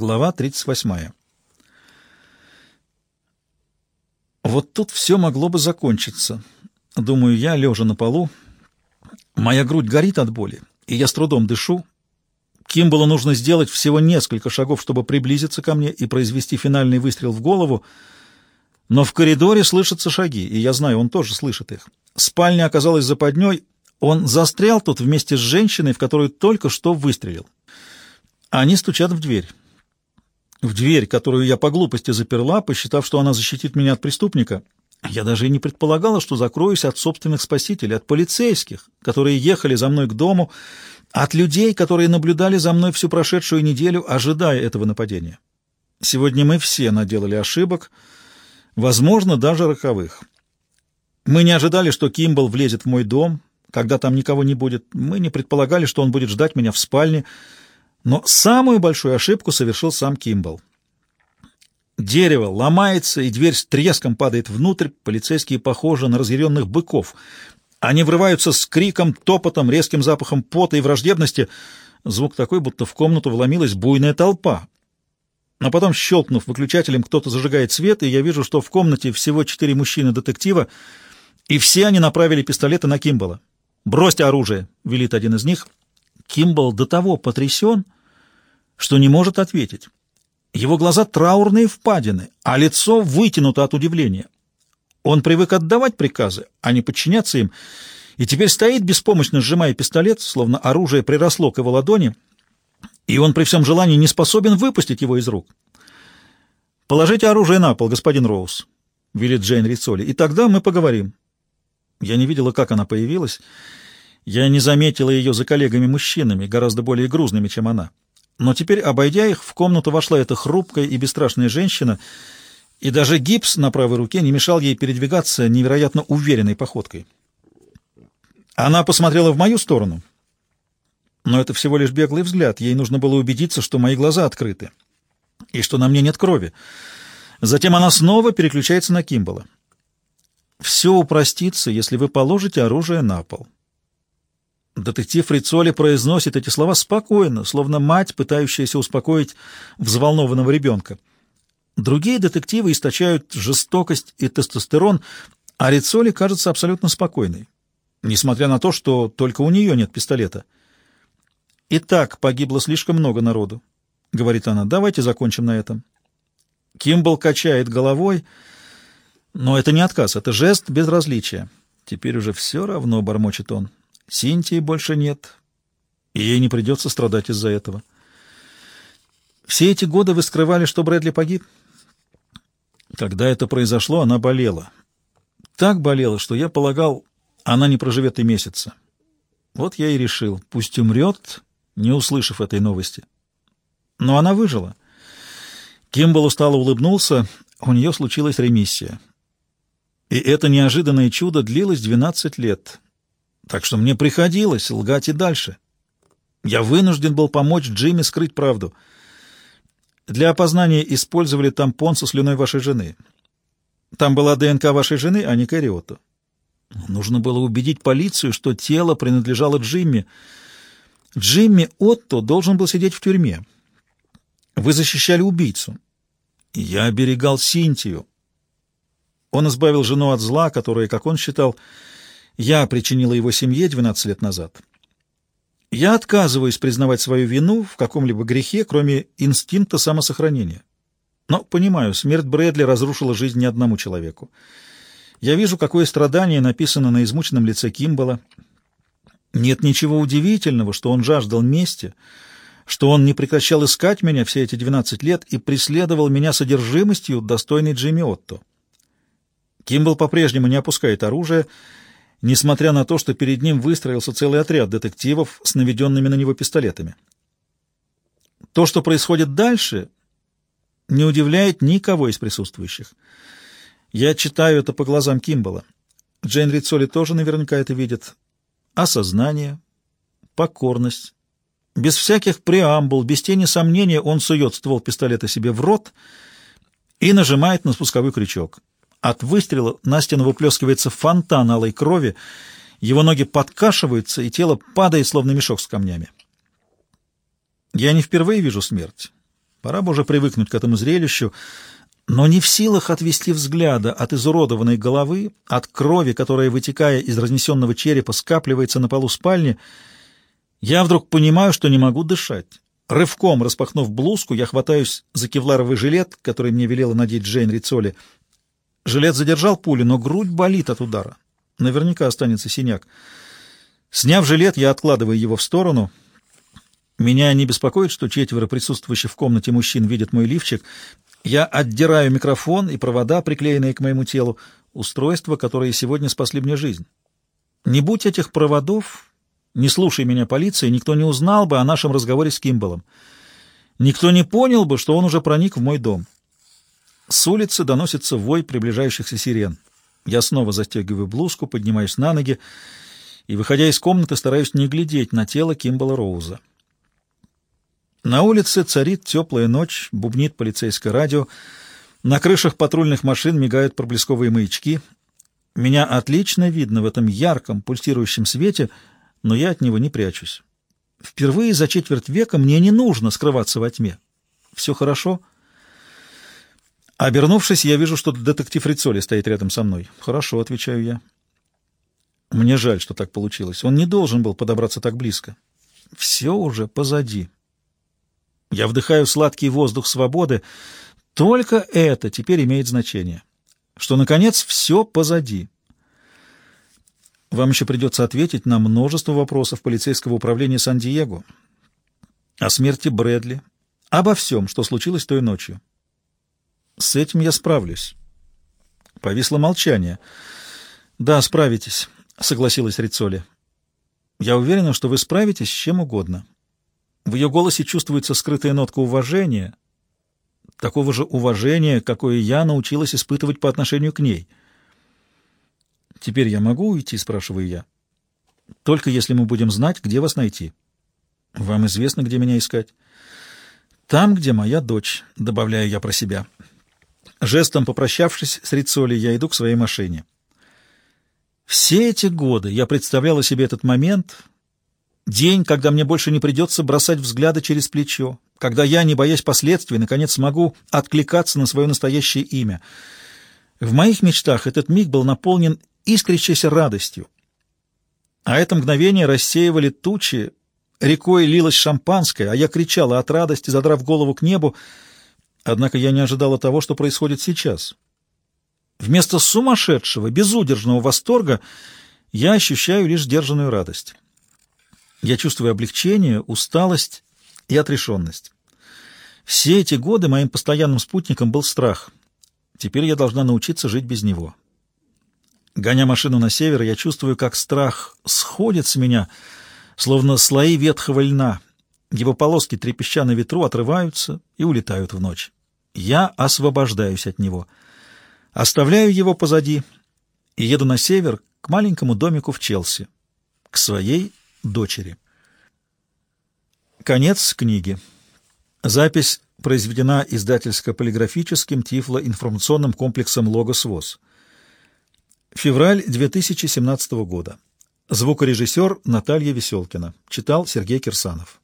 Глава 38. Вот тут все могло бы закончиться. Думаю я, лежа на полу. Моя грудь горит от боли, и я с трудом дышу. Кимбалу нужно сделать всего несколько шагов, чтобы приблизиться ко мне и произвести финальный выстрел в голову, но в коридоре слышатся шаги, и я знаю, он тоже слышит их. Спальня оказалась западней, он застрял тут вместе с женщиной, в которую только что выстрелил. Они стучат в дверь в дверь, которую я по глупости заперла, посчитав, что она защитит меня от преступника. Я даже и не предполагала, что закроюсь от собственных спасителей, от полицейских, которые ехали за мной к дому, от людей, которые наблюдали за мной всю прошедшую неделю, ожидая этого нападения. Сегодня мы все наделали ошибок, возможно, даже роковых. Мы не ожидали, что Кимбл влезет в мой дом, когда там никого не будет. Мы не предполагали, что он будет ждать меня в спальне, но самую большую ошибку совершил сам Кимбл. Дерево ломается, и дверь с треском падает внутрь. Полицейские похожи на разъяренных быков. Они врываются с криком, топотом, резким запахом пота и враждебности. Звук такой, будто в комнату вломилась буйная толпа. А потом, щелкнув выключателем, кто-то зажигает свет, и я вижу, что в комнате всего четыре мужчины-детектива, и все они направили пистолеты на Кимбала. «Бросьте оружие!» — велит один из них — Кимбл до того потрясен, что не может ответить. Его глаза траурные впадины, а лицо вытянуто от удивления. Он привык отдавать приказы, а не подчиняться им, и теперь стоит беспомощно сжимая пистолет, словно оружие приросло к его ладони, и он при всем желании не способен выпустить его из рук. «Положите оружие на пол, господин Роуз», — велит Джейн Рицоли, — «и тогда мы поговорим». Я не видела, как она появилась, — я не заметила ее за коллегами-мужчинами, гораздо более грузными, чем она. Но теперь, обойдя их, в комнату вошла эта хрупкая и бесстрашная женщина, и даже гипс на правой руке не мешал ей передвигаться невероятно уверенной походкой. Она посмотрела в мою сторону, но это всего лишь беглый взгляд. Ей нужно было убедиться, что мои глаза открыты и что на мне нет крови. Затем она снова переключается на Кимбала. «Все упростится, если вы положите оружие на пол». Детектив Рицоли произносит эти слова спокойно, словно мать, пытающаяся успокоить взволнованного ребенка. Другие детективы источают жестокость и тестостерон, а Рицоли кажется абсолютно спокойной, несмотря на то, что только у нее нет пистолета. «И так погибло слишком много народу», — говорит она. «Давайте закончим на этом». Кимбл качает головой, но это не отказ, это жест безразличия. «Теперь уже все равно», — бормочет он. Синтии больше нет, и ей не придется страдать из-за этого. Все эти годы вы скрывали, что Брэдли погиб? Когда это произошло, она болела. Так болела, что я полагал, она не проживет и месяца. Вот я и решил, пусть умрет, не услышав этой новости. Но она выжила. Кимбл устало улыбнулся, у нее случилась ремиссия. И это неожиданное чудо длилось 12 лет — так что мне приходилось лгать и дальше. Я вынужден был помочь Джимми скрыть правду. Для опознания использовали тампон со слюной вашей жены. Там была ДНК вашей жены, а не Кэрри Отто. Нужно было убедить полицию, что тело принадлежало Джимми. Джимми Отто должен был сидеть в тюрьме. Вы защищали убийцу. Я оберегал Синтию. Он избавил жену от зла, которое, как он считал, я причинила его семье 12 лет назад. Я отказываюсь признавать свою вину в каком-либо грехе, кроме инстинкта самосохранения. Но, понимаю, смерть Брэдли разрушила жизнь не одному человеку. Я вижу, какое страдание написано на измученном лице Кимбала. Нет ничего удивительного, что он жаждал мести, что он не прекращал искать меня все эти 12 лет и преследовал меня содержимостью, достойной Джимми Отто. Кимбал по-прежнему не опускает оружие, несмотря на то, что перед ним выстроился целый отряд детективов с наведенными на него пистолетами. То, что происходит дальше, не удивляет никого из присутствующих. Я читаю это по глазам Кимбала. Джейн Рицоли тоже наверняка это видит. Осознание, покорность. Без всяких преамбул, без тени сомнения он сует ствол пистолета себе в рот и нажимает на спусковой крючок. От выстрела на стену выплескивается фонтан алой крови, его ноги подкашиваются, и тело падает, словно мешок с камнями. Я не впервые вижу смерть. Пора бы уже привыкнуть к этому зрелищу, но не в силах отвести взгляда от изуродованной головы, от крови, которая, вытекая из разнесенного черепа, скапливается на полу спальни, я вдруг понимаю, что не могу дышать. Рывком распахнув блузку, я хватаюсь за кевларовый жилет, который мне велела надеть Джейн Рицоли. Жилет задержал пулю, но грудь болит от удара. Наверняка останется синяк. Сняв жилет, я откладываю его в сторону. Меня не беспокоит, что четверо присутствующих в комнате мужчин видят мой лифчик. Я отдираю микрофон и провода, приклеенные к моему телу, устройства, которые сегодня спасли мне жизнь. Не будь этих проводов, не слушай меня полиция, никто не узнал бы о нашем разговоре с Кимбалом. Никто не понял бы, что он уже проник в мой дом. С улицы доносится вой приближающихся сирен. Я снова застегиваю блузку, поднимаюсь на ноги и, выходя из комнаты, стараюсь не глядеть на тело Кимбала Роуза. На улице царит теплая ночь, бубнит полицейское радио, на крышах патрульных машин мигают проблесковые маячки. Меня отлично видно в этом ярком, пульсирующем свете, но я от него не прячусь. Впервые за четверть века мне не нужно скрываться во тьме. Все хорошо? Обернувшись, я вижу, что детектив Рицоли стоит рядом со мной. Хорошо, отвечаю я. Мне жаль, что так получилось. Он не должен был подобраться так близко. Все уже позади. Я вдыхаю сладкий воздух свободы. Только это теперь имеет значение. Что, наконец, все позади. Вам еще придется ответить на множество вопросов полицейского управления Сан-Диего. О смерти Брэдли. Обо всем, что случилось той ночью. С этим я справлюсь. Повисло молчание. «Да, справитесь», — согласилась Рицоли. «Я уверена, что вы справитесь с чем угодно». В ее голосе чувствуется скрытая нотка уважения, такого же уважения, какое я научилась испытывать по отношению к ней. «Теперь я могу уйти?» — спрашиваю я. «Только если мы будем знать, где вас найти». «Вам известно, где меня искать?» «Там, где моя дочь», — добавляю я про себя. Жестом попрощавшись с Рицоли, я иду к своей машине. Все эти годы я представляла себе этот момент, День, когда мне больше не придется бросать взгляды через плечо, когда я, не боясь последствий, наконец смогу откликаться на свое настоящее имя. В моих мечтах этот миг был наполнен искрящейся радостью. А это мгновение рассеивали тучи, рекой лилось шампанское, а я кричала от радости, задрав голову к небу, однако я не ожидала того, что происходит сейчас. Вместо сумасшедшего, безудержного восторга я ощущаю лишь сдержанную радость. Я чувствую облегчение, усталость и отрешенность. Все эти годы моим постоянным спутником был страх. Теперь я должна научиться жить без него. Гоня машину на север, я чувствую, как страх сходит с меня, словно слои ветхого льна. Его полоски, трепеща на ветру, отрываются и улетают в ночь. Я освобождаюсь от него. Оставляю его позади и еду на север к маленькому домику в Челси, к своей дочери. Конец книги. Запись произведена издательско-полиграфическим тифло-информационным комплексом «Логос ВОЗ». Февраль 2017 года. Звукорежиссер Наталья Веселкина. Читал Сергей Кирсанов.